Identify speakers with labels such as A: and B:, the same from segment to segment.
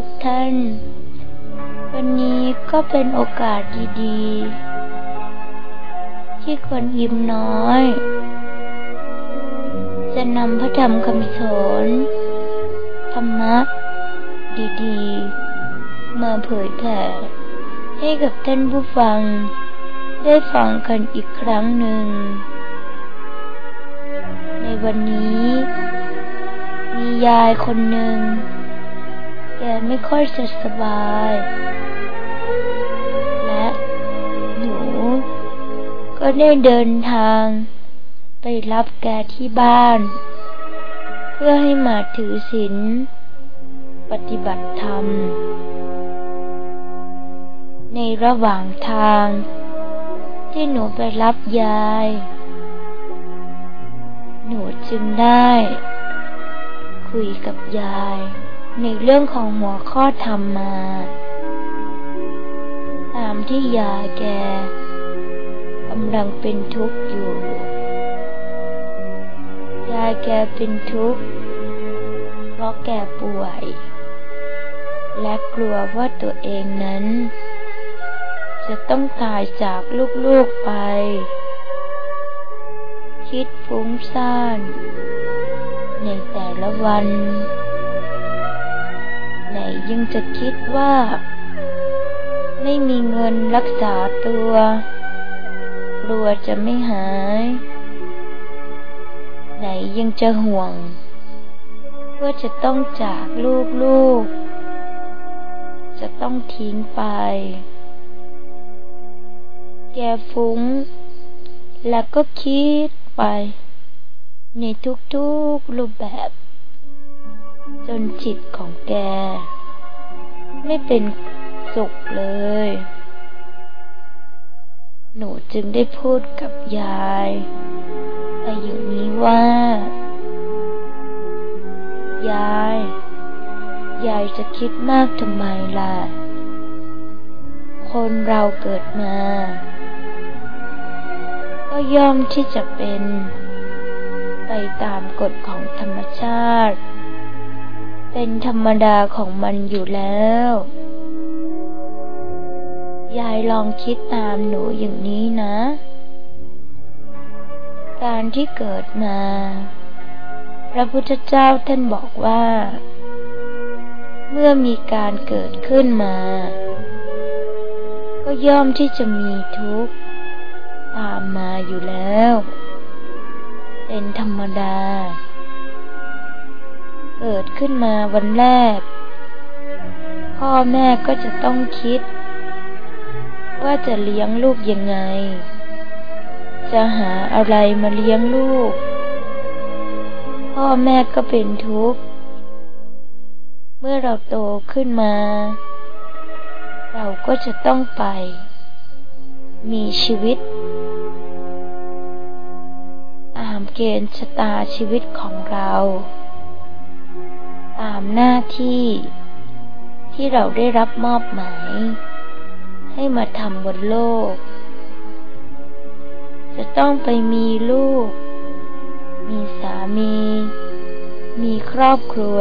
A: ทุกท่าน วันนี้ก็เป็นโอกาสดีๆ ที่คนยิ้มน้อย จะนำพระธรรมคำสอนธรรมะ ดีๆ มาเผยแผ่ให้กับท่านผู้ฟัง ได้ฟังกันอีกครั้งหนึ่ง ในวันนี้ มียายคนหนึ่ง แกไม่ค่อยจะสบาย และหนู ก็ได้เดินทางไปรับแกที่บ้าน เพื่อให้มาถือศีลปฏิบัติธรรม ในระหว่างทาง ที่หนูไปรับยาย หนูจึงได้ คุยกับยาย ในเรื่องของหัวข้อธรรมมา ตามที่ยาแกกำลังเป็นทุกข์อยู่ ยาแกเป็นทุกข์ เพราะแกป่วย และกลัวว่าตัวเองนั้น จะต้องตายจากลูกๆไป คิดฟุ้งซ่านในแต่ละวัน ไหนยังจะคิดว่า ไม่มีเงินรักษาตัว กลัวจะไม่หาย ไหนยังจะห่วง ว่าจะต้องจากลูกๆ จะต้องทิ้งไป แกฟุ้ง แล้วก็คิดไป ในทุกๆรูปแบบ จนจิตของแก ไม่เป็นสุขเลย หนูจึงได้พูดกับยายไปอย่างนี้ว่า ยาย ยายจะคิดมากทำไมล่ะ คนเราเกิดมา ก็ย่อมที่จะเป็น ไปตามกฎของธรรมชาติ เป็นธรรมดาของมันอยู่แล้ว ยายลองคิดตามหนูอย่างนี้นะ การที่เกิดมา พระพุทธเจ้าท่านบอกว่า เมื่อมีการเกิดขึ้นมา ก็ย่อมที่จะมีทุกข์ตามมาอยู่แล้ว เป็นธรรมดา เกิดขึ้นมาวันแรก พ่อแม่ก็จะต้องคิด ว่าจะเลี้ยงลูกยังไง จะหาอะไรมาเลี้ยงลูก พ่อแม่ก็เป็นทุกข์ เมื่อเราโตขึ้นมา เราก็จะต้องไป มีชีวิตตามเกณฑ์ชะตาชีวิตของเรา ตามหน้าที่ที่เราได้รับมอบหมาย ให้มาทำบนโลก จะต้องไปมีลูก มีสามี มีครอบครัว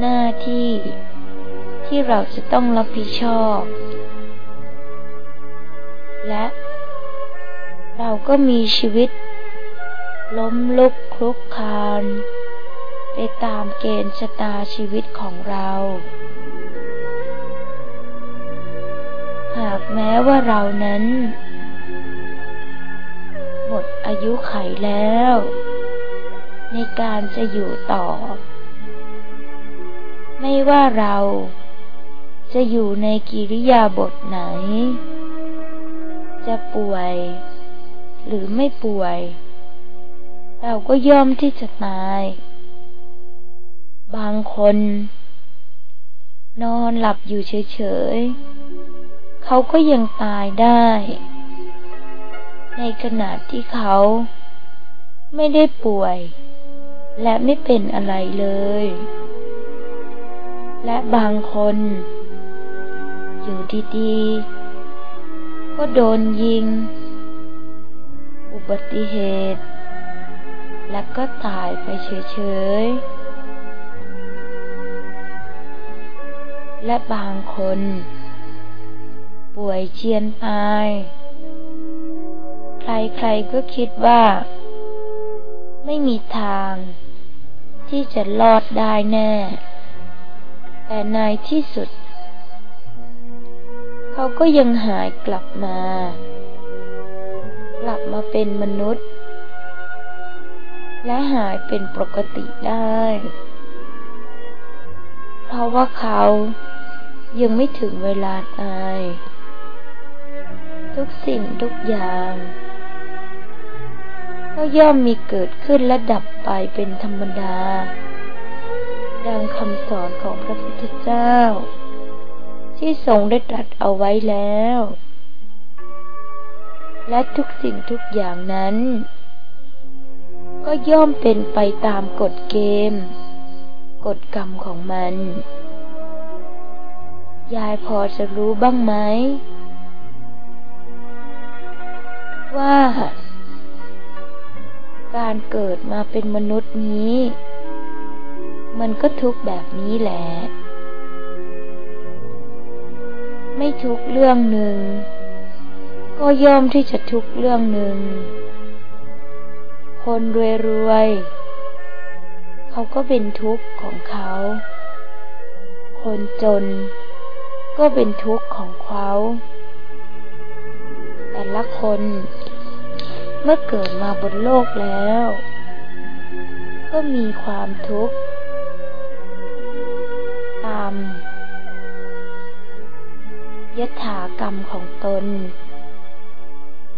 A: หน้าที่ที่เราจะต้องรับผิดชอบ และเราก็มีชีวิต ล้มลุกคลุกคลาน ไปตามเกณฑ์ชะตาชีวิตของเรา หากแม้ว่าเรานั้น หมดอายุไขแล้ว ในการจะอยู่ต่อ ไม่ว่าเราจะอยู่ในกิริยาบทไหน จะป่วย หรือไม่ป่วย เราก็ย่อมที่จะตาย บางคน นอนหลับอยู่เฉยๆ เขาก็ยังตายได้ ในขณะที่เขาไม่ได้ป่วย และไม่เป็นอะไรเลย และบางคน อยู่ดีๆ ก็โดนยิง อุบัติเหตุ และก็ตายไปเฉยๆ และบางคน ป่วยเชียนตาย ใครๆก็คิดว่า ไม่มีทาง ที่จะรอดได้แน่ แต่ในที่สุด เขาก็ยังหายกลับมา กลับมาเป็นมนุษย์ และหายเป็นปกติได้ เพราะว่าเขา ยังไม่ถึงเวลาตาย ทุกสิ่งทุกอย่าง ก็ย่อมมีเกิดขึ้นและดับไปเป็นธรรมดา ดังคำสอนของพระพุทธเจ้า ที่ทรงได้ตรัสเอาไว้แล้ว และทุกสิ่งทุกอย่างนั้น ก็ย่อมเป็นไปตามกฎเกม กฎกรรมของมัน ยายพอจะรู้บ้างไหม ว่า การเกิดมาเป็นมนุษย์นี้ มันก็ทุกแบบนี้แหละ ไม่ทุกเรื่องหนึ่ง ก็ย่อมที่จะทุกเรื่องหนึ่ง คนรวยๆเขาก็เป็นทุกข์ของเขา คนจน ก็เป็นทุกข์ของเขาแต่ละคนเมื่อเกิดมาบนโลกแล้ว ก็มีความทุกข์ตามยถากรรมของตน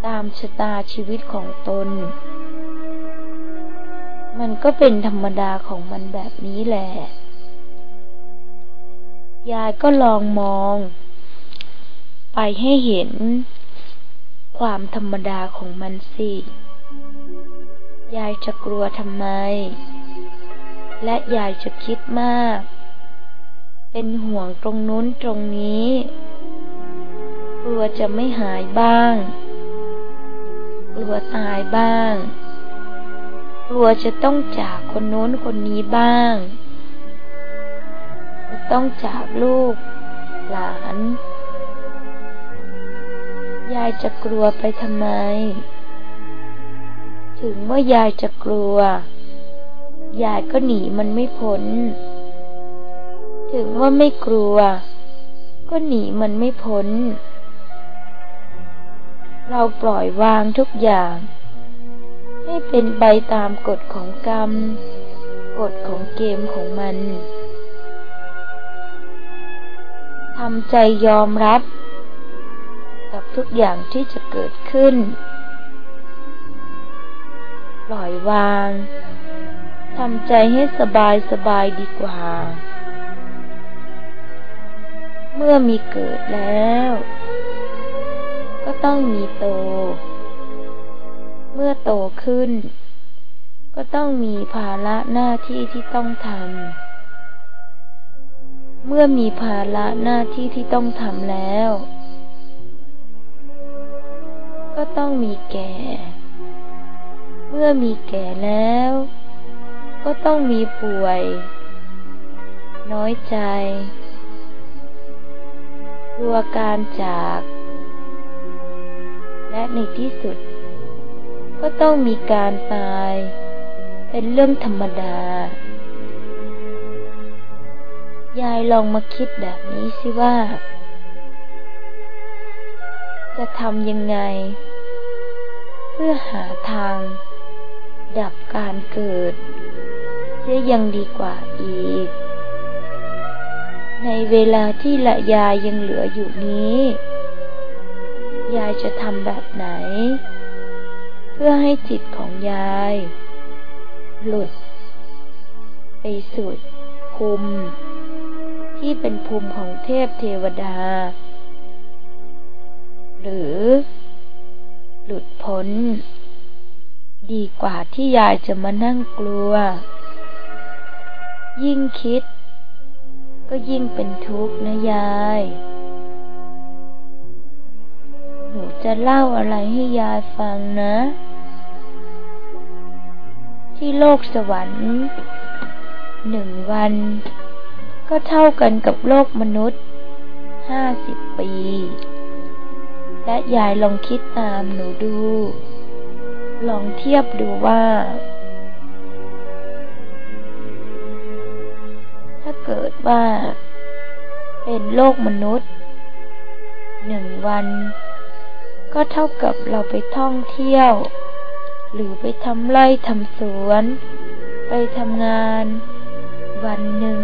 A: ตามชะตาชีวิตของตน มันก็เป็นธรรมดาของมันแบบนี้แหละ ยายก็ลองมอง ไปให้เห็น ความธรรมดาของมันสิ ยายจะกลัวทำไม และยายจะคิดมาก เป็นห่วงตรงนู้นตรงนี้ กลัวจะไม่หายบ้าง กลัวตายบ้าง กลัวจะต้องจากคนโน้นคนนี้บ้าง ต้องจากลูก หลาน ยายจะกลัวไปทำไม ถึงว่ายายจะกลัว ยายก็หนีมันไม่พ้น ถึงว่าไม่กลัว ก็หนีมันไม่พ้น เราปล่อยวางทุกอย่าง ให้เป็นไปตามกฎของกรรม กฎของเกมของมัน ทำใจยอมรับ กับทุกอย่างที่จะเกิดขึ้น ปล่อยวางทำใจให้สบายสบายดีกว่า เมื่อมีเกิดแล้ว ก็ต้องมีโต เมื่อโตขึ้น ก็ต้องมีภาระหน้าที่ที่ต้องทำ เมื่อมีภาระหน้าที่ที่ต้องทำแล้ว ก็ต้องมีแก่ เมื่อมีแก่แล้ว ก็ต้องมีป่วย น้อยใจกลัวการจาก และในที่สุด ก็ต้องมีการตาย เป็นเรื่องธรรมดา ยายลองมาคิดแบบนี้สิว่า จะทำยังไง เพื่อหาทาง ดับการเกิดเสียยังดีกว่าอีก ในเวลาที่ละยายยังเหลืออยู่นี้ ยายจะทำแบบไหน เพื่อให้จิตของยาย หลุด ไปสุดภูมิ ที่เป็นภูมิของเทพเทวดา หรือ หลุดพ้น ดีกว่าที่ยายจะมานั่งกลัว ยิ่งคิด ก็ยิ่งเป็นทุกข์นะยาย หนูจะเล่าอะไรให้ยายฟังนะ ที่โลกสวรรค์หนึ่งวัน ก็เท่ากันกับโลกมนุษย์ห้าสิบปี และยายลองคิดตามหนูดู ลองเทียบดูว่า ถ้าเกิดว่า เป็นโลกมนุษย์หนึ่งวัน ก็เท่ากับเราไปท่องเที่ยว หรือไปทำไร่ทำสวน ไปทำงาน วันหนึ่ง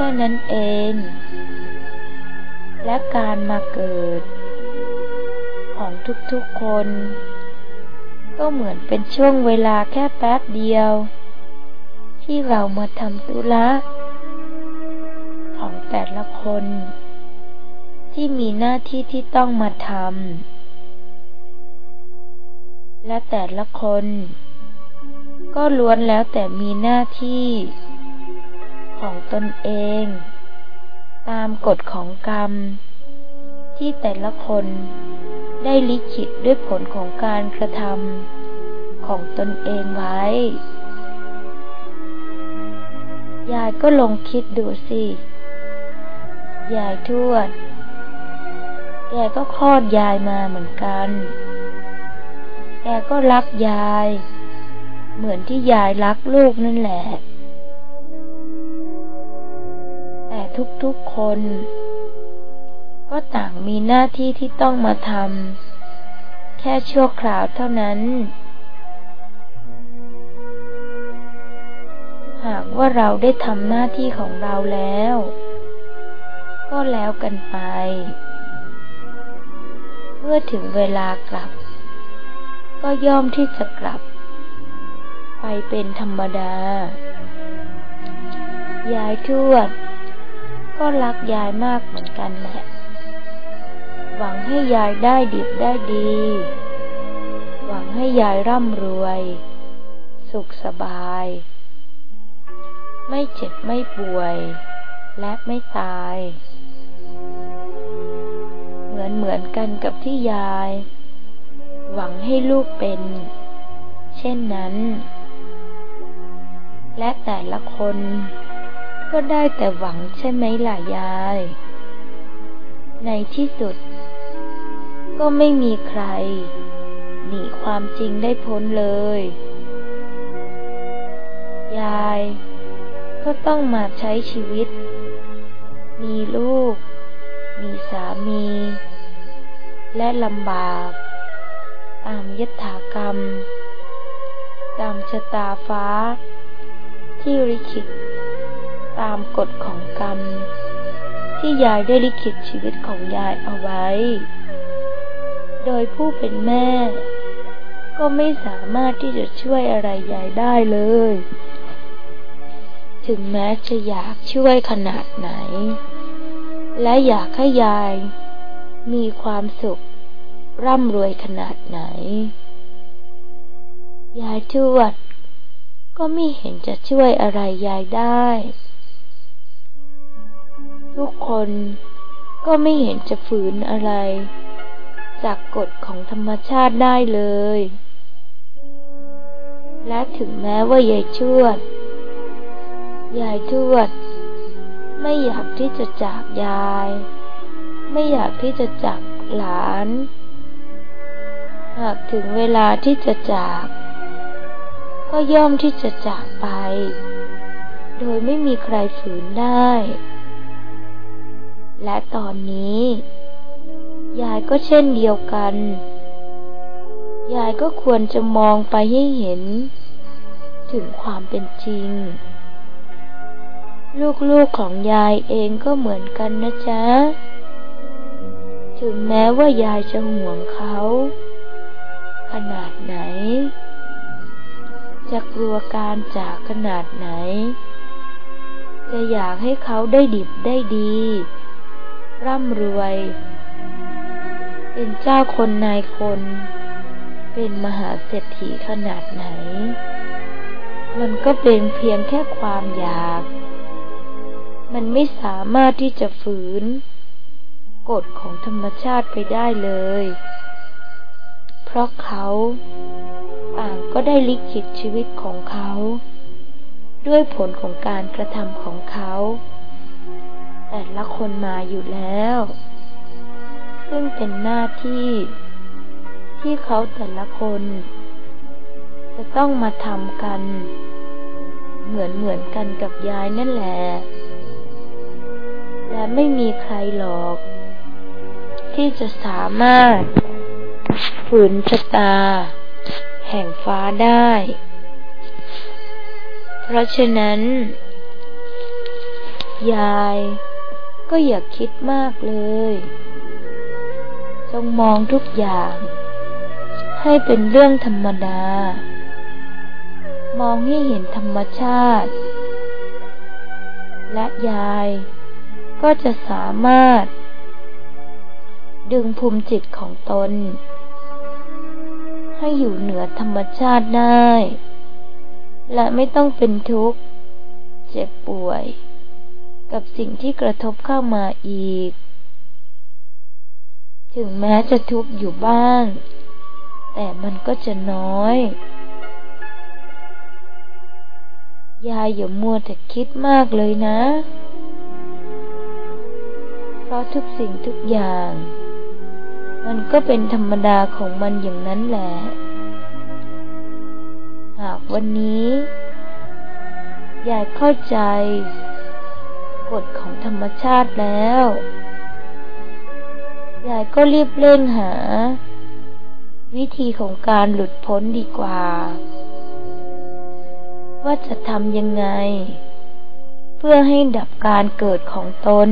A: แค่นั้นเอง และการมาเกิด ของทุกๆคน ก็เหมือนเป็นช่วงเวลาแค่แป๊บเดียว ที่เรามาทำธุระของแต่ละคน ที่มีหน้าที่ที่ต้องมาทำและแต่ละคน ก็ล้วนแล้วแต่มีหน้าที่ ของตนเอง ตามกฎของกรรม ที่แต่ละคนได้ลิขิตด้วยผลของการกระทำของตนเองไว้ ยายก็ลองคิดดูสิ ยายทวด แกก็คลอดยายมาเหมือนกัน แกก็รักยาย เหมือนที่ยายรักลูกนั่นแหละ ทุกๆคน ก็ต่างมีหน้าที่ที่ต้องมาทำแค่ชั่วคราวเท่านั้น หากว่าเราได้ทำหน้าที่ของเราแล้ว ก็แล้วกันไป เมื่อถึงเวลากลับ ก็ย่อมที่จะกลับ ไปเป็นธรรมดายายทวด ก็รักยายมากเหมือนกันแหละ หวังให้ยายได้ดีได้ดี หวังให้ยายร่ำรวย สุขสบาย ไม่เจ็บไม่ป่วย และไม่ตาย เหมือนเหมือนกันกับที่ยาย หวังให้ลูกเป็น เช่นนั้น และแต่ละคน ก็ได้แต่หวังใช่ไหมล่ะยาย ในที่สุด ก็ไม่มีใคร หนีความจริงได้พ้นเลย ยายก็ต้องมาใช้ชีวิต มีลูก มีสามี และลำบาก ตามยถากรรม ตามชะตาฟ้า ที่ริขิต ตามกฎของกรรม ที่ยายได้ลิขิตชีวิตของยายเอาไว้ โดยผู้เป็นแม่ ก็ไม่สามารถที่จะช่วยอะไรยายได้เลย ถึงแม้จะอยากช่วยขนาดไหน และอยากให้ยาย มีความสุข ร่ำรวยขนาดไหน ยายทวดก็ไม่เห็นจะช่วยอะไรยายได้ ทุกคนก็ไม่เห็นจะฝืนอะไร จากกฎของธรรมชาติได้เลย และถึงแม้ว่ายายชวด ยายทวด ไม่อยากที่จะจากยาย ไม่อยากที่จะจากหลาน หากถึงเวลาที่จะจาก ก็ย่อมที่จะจากไป โดยไม่มีใครฝืนได้ และตอนนี้ ยายก็เช่นเดียวกัน ยายก็ควรจะมองไปให้เห็น ถึงความเป็นจริง ลูกๆของยายเองก็เหมือนกันนะจ๊ะ ถึงแม้ว่ายายจะห่วงเขา ขนาดไหน จะกลัวการจากขนาดไหนจะอยากให้เขาได้ดิบได้ดี ร่ำรวย เป็นเจ้าคนนายคน เป็นมหาเศรษฐีขนาดไหน มันก็เป็นเพียงแค่ความอยาก มันไม่สามารถที่จะฝืน กฎของธรรมชาติไปได้เลย เพราะเขาต่างก็ได้ลิขิตชีวิตของเขา ด้วยผลของการกระทำของเขา แต่ละคนมาอยู่แล้ว ซึ่งเป็นหน้าที่ ที่เขาแต่ละคน จะต้องมาทำกัน เหมือนเหมือนกันกับยายนั่นแหละ และไม่มีใครหรอก ที่จะสามารถฝืนชะตา แห่งฟ้าได้ เพราะฉะนั้น ยาย ก็อย่าคิดมากเลย จงมองทุกอย่าง ให้เป็นเรื่องธรรมดา มองให้เห็นธรรมชาติ และยายก็จะสามารถ ดึงภูมิจิตของตน ให้อยู่เหนือธรรมชาติได้ และไม่ต้องเป็นทุกข์ เจ็บป่วย กับสิ่งที่กระทบเข้ามาอีก ถึงแม้จะทุกข์อยู่บ้าง แต่มันก็จะน้อย ยายอย่ามัวแต่คิดมากเลยนะ เพราะทุกสิ่งทุกอย่าง มันก็เป็นธรรมดาของมันอย่างนั้นแหละ หากวันนี้ ยายเข้าใจ กฎของธรรมชาติแล้ว ยายก็รีบเร่งหา วิธีของการหลุดพ้นดีกว่า ว่าจะทำยังไง เพื่อให้ดับการเกิดของตน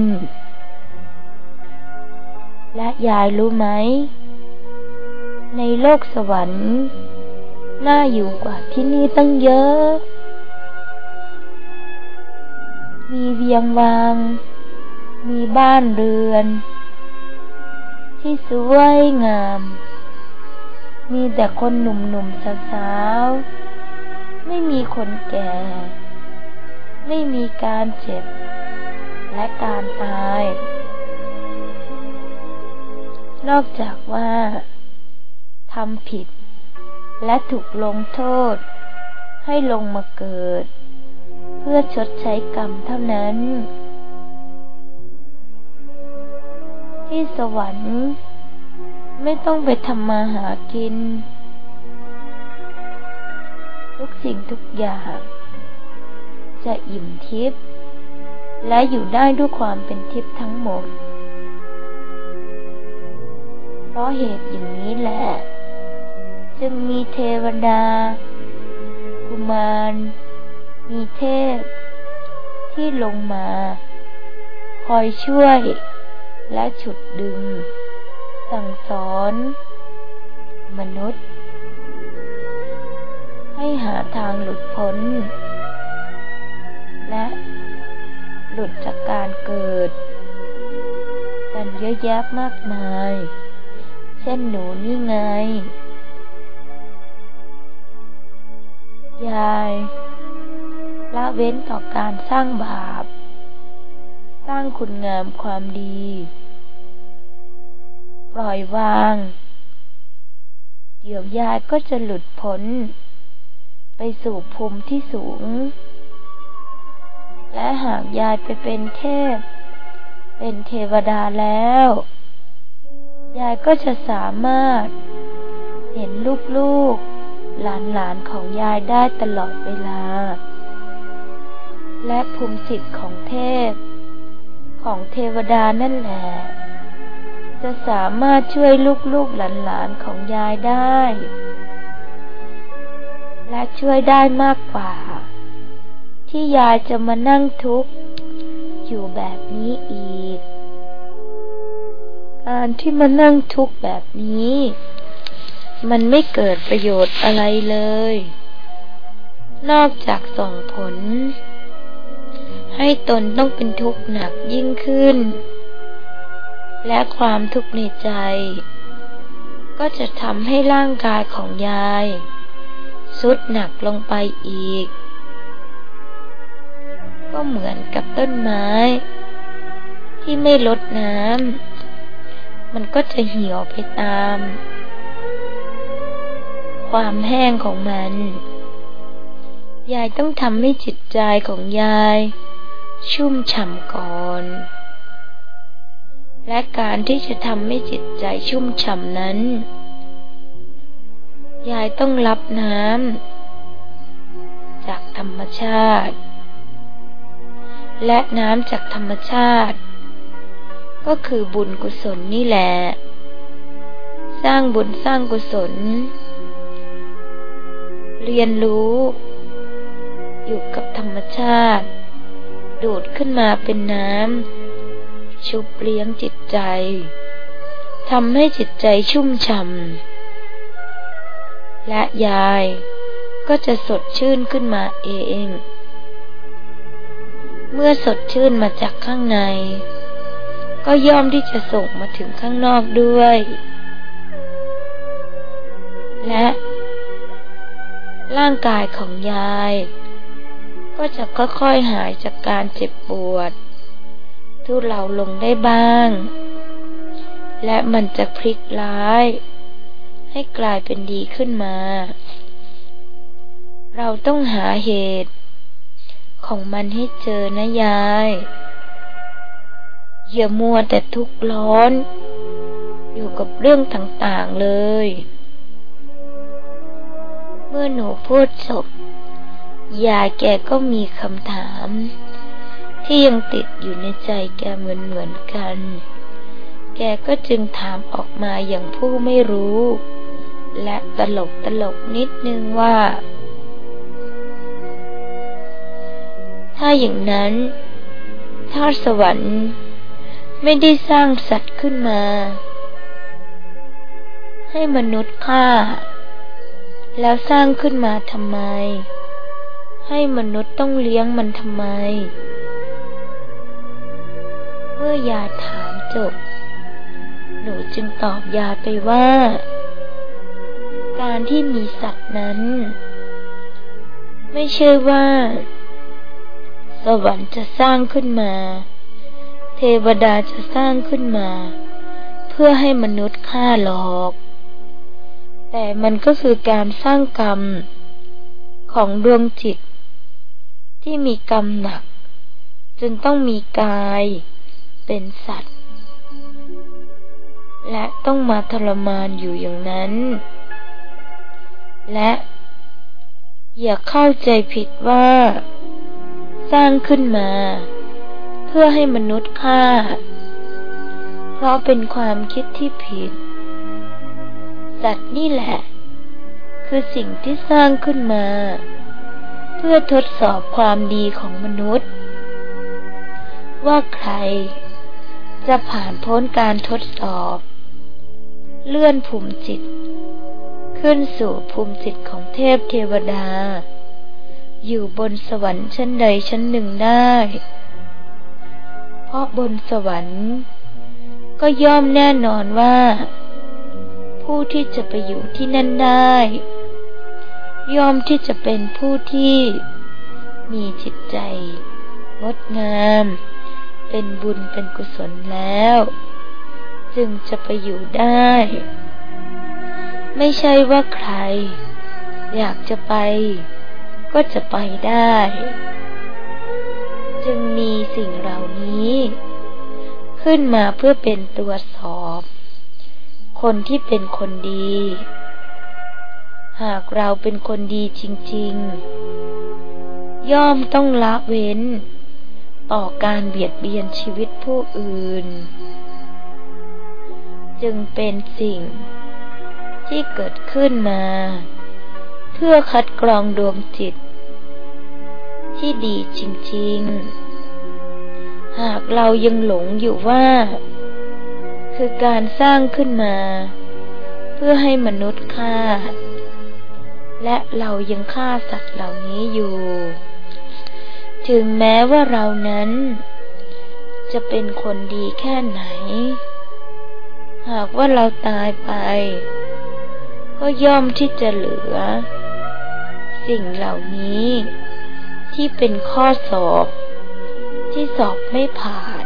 A: และยายรู้ไหม ในโลกสวรรค์ น่าอยู่กว่าที่นี่ตั้งเยอะ มีเวียงวาง มีบ้านเรือน ที่สวยงาม มีแต่คนหนุ่มๆสาวๆ ไม่มีคนแก่ ไม่มีการเจ็บ และการตาย นอกจากว่าทำผิด และถูกลงโทษ ให้ลงมาเกิด พื่อชดใช้กรรมเท่านั้น ที่สวรรค์ ไม่ต้องไปทำมาหากิน ทุกสิ่งทุกอย่าง จะอิ่มทิพย์และอยู่ได้ด้วยความเป็นทิพย์ทั้งหมด เพราะเหตุอย่างนี้แหละ จึงมีเทวดา กุมาร มีเทพ ที่ลงมา คอยช่วย และฉุดดึง สั่งสอน มนุษย์ ให้หาทางหลุดพ้น และหลุดจากการเกิด กันเยอะแยะมากมาย เช่นหนูนี่ไง ยาย ละเว้นต่อการสร้างบาป สร้างคุณงามความดี ปล่อยวาง เดี๋ยวยายก็จะหลุดพ้น ไปสู่ภูมิที่สูง และหากยายไปเป็นเทพ เป็นเทวดาแล้ว ยายก็จะสามารถ เห็นลูกๆหลานๆของยายได้ตลอดเวลา และภูมิจิตของเทพ ของเทวดานั่นแหละ จะสามารถช่วยลูกๆหลานๆของยายได้ และช่วยได้มากกว่า ที่ยายจะมานั่งทุกข์ อยู่แบบนี้อีก การที่มานั่งทุกข์แบบนี้ มันไม่เกิดประโยชน์อะไรเลย นอกจากส่งผล ให้ตนต้องเป็นทุกข์หนักยิ่งขึ้น และความทุกข์ในใจ ก็จะทำให้ร่างกายของยายสุดหนักลงไปอีก ก็เหมือนกับต้นไม้ ที่ไม่ลดน้ำมันก็จะเหี่ยวไปตาม ความแห้งของมันยายต้องทำให้จิตใจของยาย ชุ่มฉ่ำก่อน และการที่จะทำให้จิตใจชุ่มฉ่ำนั้น ยายต้องรับน้ำจากธรรมชาติ และน้ำจากธรรมชาติ ก็คือบุญกุศลนี่แหละ สร้างบุญสร้างกุศล เรียนรู้ อยู่กับธรรมชาติ ดูดขึ้นมาเป็นน้ำชุบเลี้ยงจิตใจทำให้จิตใจชุ่มฉ่ำและยายก็จะสดชื่นขึ้นมาเอง เมื่อสดชื่นมาจากข้างใน ก็ย่อมที่จะส่งมาถึงข้างนอกด้วย และ ร่างกายของยาย ก็จะค่อยๆหายจากการเจ็บปวด ทุเราลงได้บ้าง และมันจะพลิกร้าย ให้กลายเป็นดีขึ้นมา เราต้องหาเหตุ ของมันให้เจอนะยายอย่ามัวแต่ทุกข์ร้อน อยู่กับเรื่องต่างๆเลย เมื่อหนูพูดจบ ยายแกก็มีคำถาม ที่ยังติดอยู่ในใจแกเหมือนเหมือนกัน แกก็จึงถามออกมาอย่างผู้ไม่รู้ และตลกตลกนิดนึงว่า ถ้าอย่างนั้นถ้าสวรรค์ ไม่ได้สร้างสัตว์ขึ้นมา ให้มนุษย์ฆ่า แล้วสร้างขึ้นมาทำไม ให้มนุษย์ต้องเลี้ยงมันทำไม เมื่อยาถามจบ หนูจึงตอบยาไปว่า การที่มีสัตว์นั้น ไม่ใช่ว่า สวรรค์จะสร้างขึ้นมา เทวดาจะสร้างขึ้นมา เพื่อให้มนุษย์ฆ่าหลอก แต่มันก็คือการสร้างกรรมของดวงจิต ที่มีกรรมหนัก จนต้องมีกายเป็นสัตว์ และต้องมาทรมานอยู่อย่างนั้น และ อย่าเข้าใจผิดว่า สร้างขึ้นมา เพื่อให้มนุษย์ฆ่า เพราะเป็นความคิดที่ผิด สัตว์นี่แหละ คือสิ่งที่สร้างขึ้นมา เพื่อทดสอบความดีของมนุษย์ ว่าใคร จะผ่านพ้นการทดสอบ เลื่อนภูมิจิต ขึ้นสู่ภูมิจิตของเทพเทวดา อยู่บนสวรรค์ชั้นใดชั้นหนึ่งได้ เพราะบนสวรรค์ ก็ย่อมแน่นอนว่า ผู้ที่จะไปอยู่ที่นั่นได้ ยอมที่จะเป็นผู้ที่ มีจิตใจงดงาม เป็นบุญเป็นกุศลแล้ว จึงจะไปอยู่ได้ ไม่ใช่ว่าใคร อยากจะไป ก็จะไปได้ จึงมีสิ่งเหล่านี้ ขึ้นมาเพื่อเป็นตัวสอบ คนที่เป็นคนดี หากเราเป็นคนดีจริงๆ ย่อมต้องละเว้น ต่อการเบียดเบียนชีวิตผู้อื่น จึงเป็นสิ่งที่เกิดขึ้นมา เพื่อคัดกรองดวงจิต ที่ดีจริงๆ หากเรายังหลงอยู่ว่า คือการสร้างขึ้นมา เพื่อให้มนุษย์ฆ่า และเรายังฆ่าสัตว์เหล่านี้อยู่ ถึงแม้ว่าเรานั้น จะเป็นคนดีแค่ไหน หากว่าเราตายไป ก็ย่อมที่จะเหลือ สิ่งเหล่านี้ ที่เป็นข้อสอบ ที่สอบไม่ผ่าน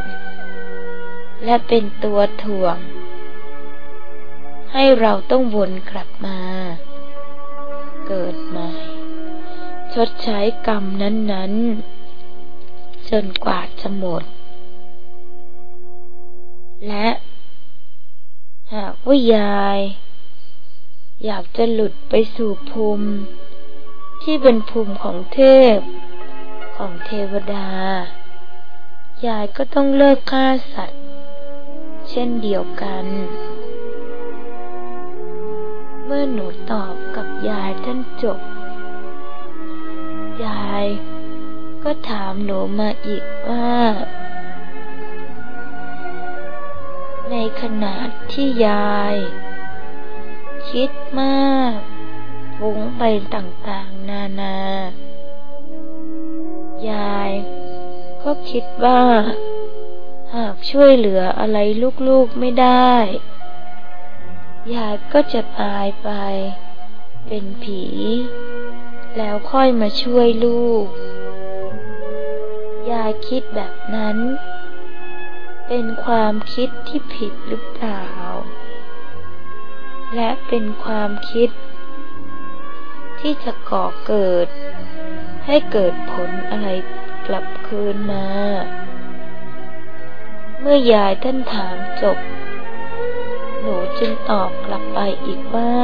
A: และเป็นตัวถ่วง ให้เราต้องวนกลับมา เกิดใหม่ ชดใช้กรรมนั้นๆ จนกว่าจะหมด และหากว่ายาย อยากจะหลุดไปสู่ภูมิ ที่เป็นภูมิของเทพ ของเทวดา ยายก็ต้องเลิกฆ่าสัตว์ เช่นเดียวกัน มื่อหนูตอบกับยายท่านจบ ยายก็ถามหนูมาอีกว่า ในขณะที่ยาย คิดมากฟุ้งไปต่างๆ นานา ยายก็คิดว่า หากช่วยเหลืออะไรลูกๆไม่ได้ ยายก็จะตายไป เป็นผี แล้วค่อยมาช่วยลูก ยายคิดแบบนั้น เป็นความคิดที่ผิดหรือเปล่า และเป็นความคิด ที่จะก่อเกิด ให้เกิดผลอะไรกลับคืนมา เมื่อยายท่านถามจบ หนูจึงตอบกลับไปอีกว่า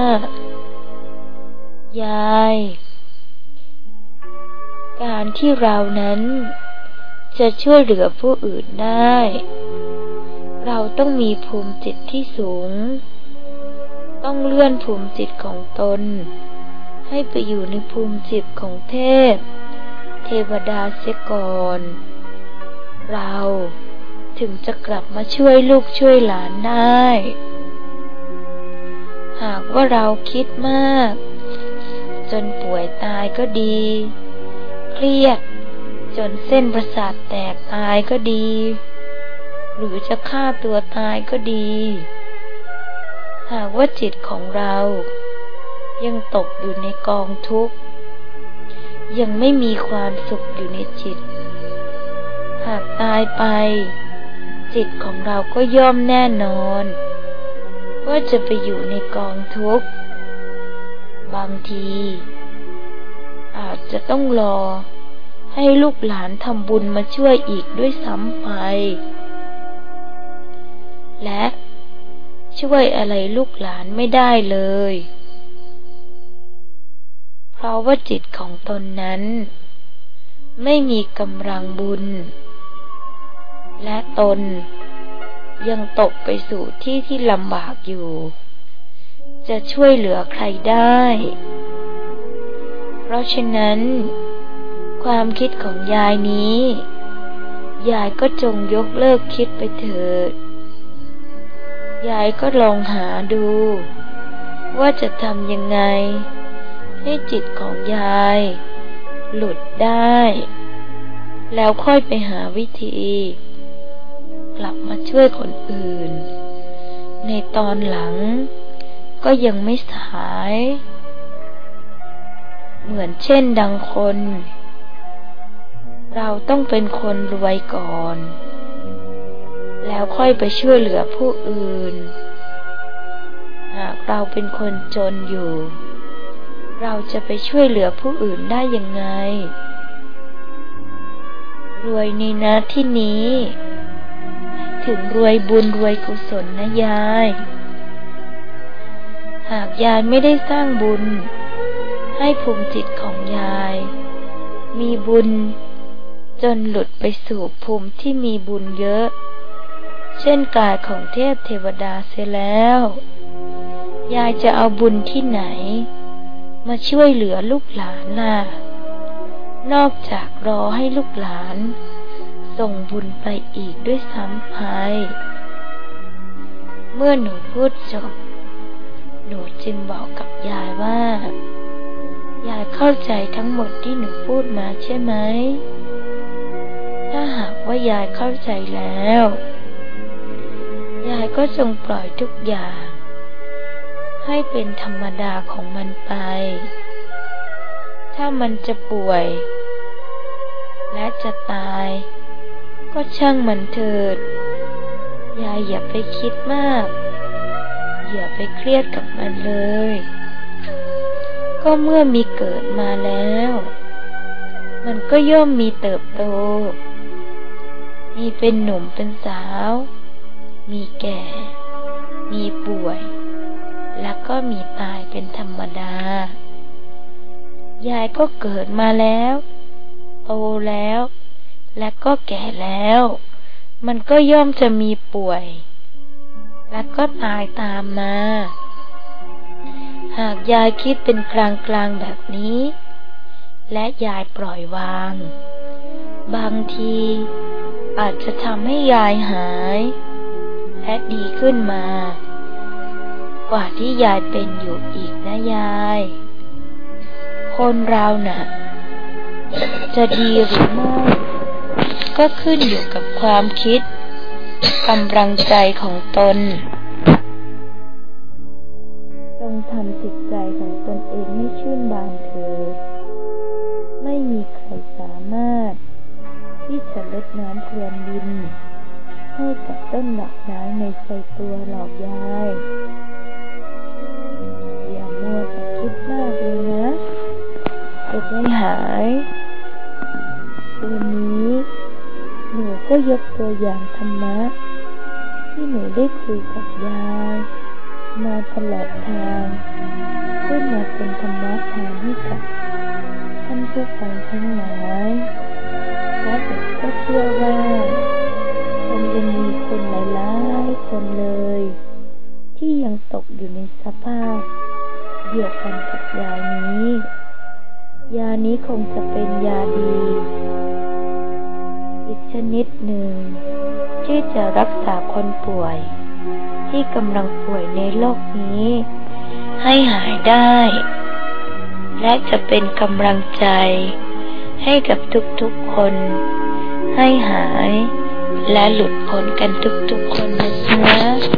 A: ยาย การที่เรานั้น จะช่วยเหลือผู้อื่นได้ เราต้องมีภูมิจิตที่สูง ต้องเลื่อนภูมิจิตของตน ให้ไปอยู่ในภูมิจิตของเทพ เทวดาเสียก่อน เราถึงจะกลับมาช่วยลูกช่วยหลานได้ หากว่าเราคิดมาก จนป่วยตายก็ดี เครียด จนเส้นประสาทแตกตายก็ดี หรือจะฆ่าตัวตายก็ดี หากว่าจิตของเรา ยังตกอยู่ในกองทุกข์ ยังไม่มีความสุขอยู่ในจิต หากตายไป จิตของเราก็ย่อมแน่นอน ว่าจะไปอยู่ในกองทุกข์ บางที อาจจะต้องรอ ให้ลูกหลานทำบุญมาช่วยอีกด้วยซ้ำไป และช่วยอะไรลูกหลานไม่ได้เลย เพราะว่าจิตของตนนั้น ไม่มีกำลังบุญ และตน ยังตกไปสู่ที่ที่ลำบากอยู่ จะช่วยเหลือใครได้ เพราะฉะนั้น ความคิดของยายนี้ ยายก็จงยกเลิกคิดไปเถิด ยายก็ลองหาดู ว่าจะทำยังไง ให้จิตของยาย หลุดได้ แล้วค่อยไปหาวิธี กลับมาช่วยคนอื่น ในตอนหลังก็ยังไม่สาย เหมือนเช่นดังคน เราต้องเป็นคนรวยก่อน แล้วค่อยไปช่วยเหลือผู้อื่น หากเราเป็นคนจนอยู่ เราจะไปช่วยเหลือผู้อื่นได้ยังไง รวยในนะที่นี้ ถึงรวยบุญรวยกุศลนะยาย หากยายไม่ได้สร้างบุญ ให้ภูมิจิตของยาย มีบุญ จนหลุดไปสู่ภูมิที่มีบุญเยอะ เช่นกายของเทพเทวดาเสียแล้ว ยายจะเอาบุญที่ไหน มาช่วยเหลือลูกหลานล่ะ นอกจากรอให้ลูกหลาน ส่งบุญไปอีกด้วยซ้ำไป เมื่อหนูพูดจบ หนูจึงบอกกับยายว่า ยายเข้าใจทั้งหมดที่หนูพูดมาใช่ไหม ถ้าหากว่ายายเข้าใจแล้ว ยายก็จงปล่อยทุกอย่าง ให้เป็นธรรมดาของมันไป ถ้ามันจะป่วยและจะตาย ก็ช่างมันเถิด ยายอย่าไปคิดมาก อย่าไปเครียดกับมันเลย ก็เมื่อมีเกิดมาแล้ว มันก็ย่อมมีเติบโต มีเป็นหนุ่มเป็นสาว มีแก่ มีป่วย แล้วก็มีตายเป็นธรรมดา ยายก็เกิดมาแล้ว โตแล้ว และก็แก่แล้ว มันก็ย่อมจะมีป่วย และก็ตายตามมา หากยายคิดเป็นกลางกลางแบบนี้ และยายปล่อยวาง บางที อาจจะทำให้ยายหาย และดีขึ้นมา กว่าที่ยายเป็นอยู่อีกนะยาย คนเรานะ่ะ จะดีหรือไม่ ก็ขึ้นอยู่กับความคิดกำลังใจของตนต้องทำจิตใจของตนเองให้ชื่นบานเถิดไม่มีใครสามารถ ที่จะลดน้ำพรวนดิน ให้กับต้นดอกไม้ในใจตัวหลอกยายอย่ามัวแต่คิดมากเลยนะจะได้หายวันนี้ หนูก็ยกตัวอย่างธรรมะ ที่หนูได้คุยกับยายมาตลอดทางเพื่อมาเป็นธรรมะทานให้กับท่านผู้ฟังทั้งหลายและเด็กก็เชื่อว่าคงยังมีคนหลายๆคนเลย ที่ยังตกอยู่ในสภาพเดียวกันกับยานี้ ยานี้คงจะเป็นยาดี อีกชนิดหนึ่ง ที่จะรักษาคนป่วย ที่กำลังป่วยในโลกนี้ ให้หายได้ และจะเป็นกำลังใจ ให้กับทุกๆคน ให้หาย และหลุดพ้นกันทุกๆคนนะจ๊ะ